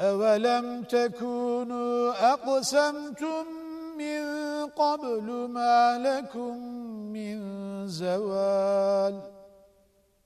أولم تكونوا أقسمتم من قبل ما لكم من زوال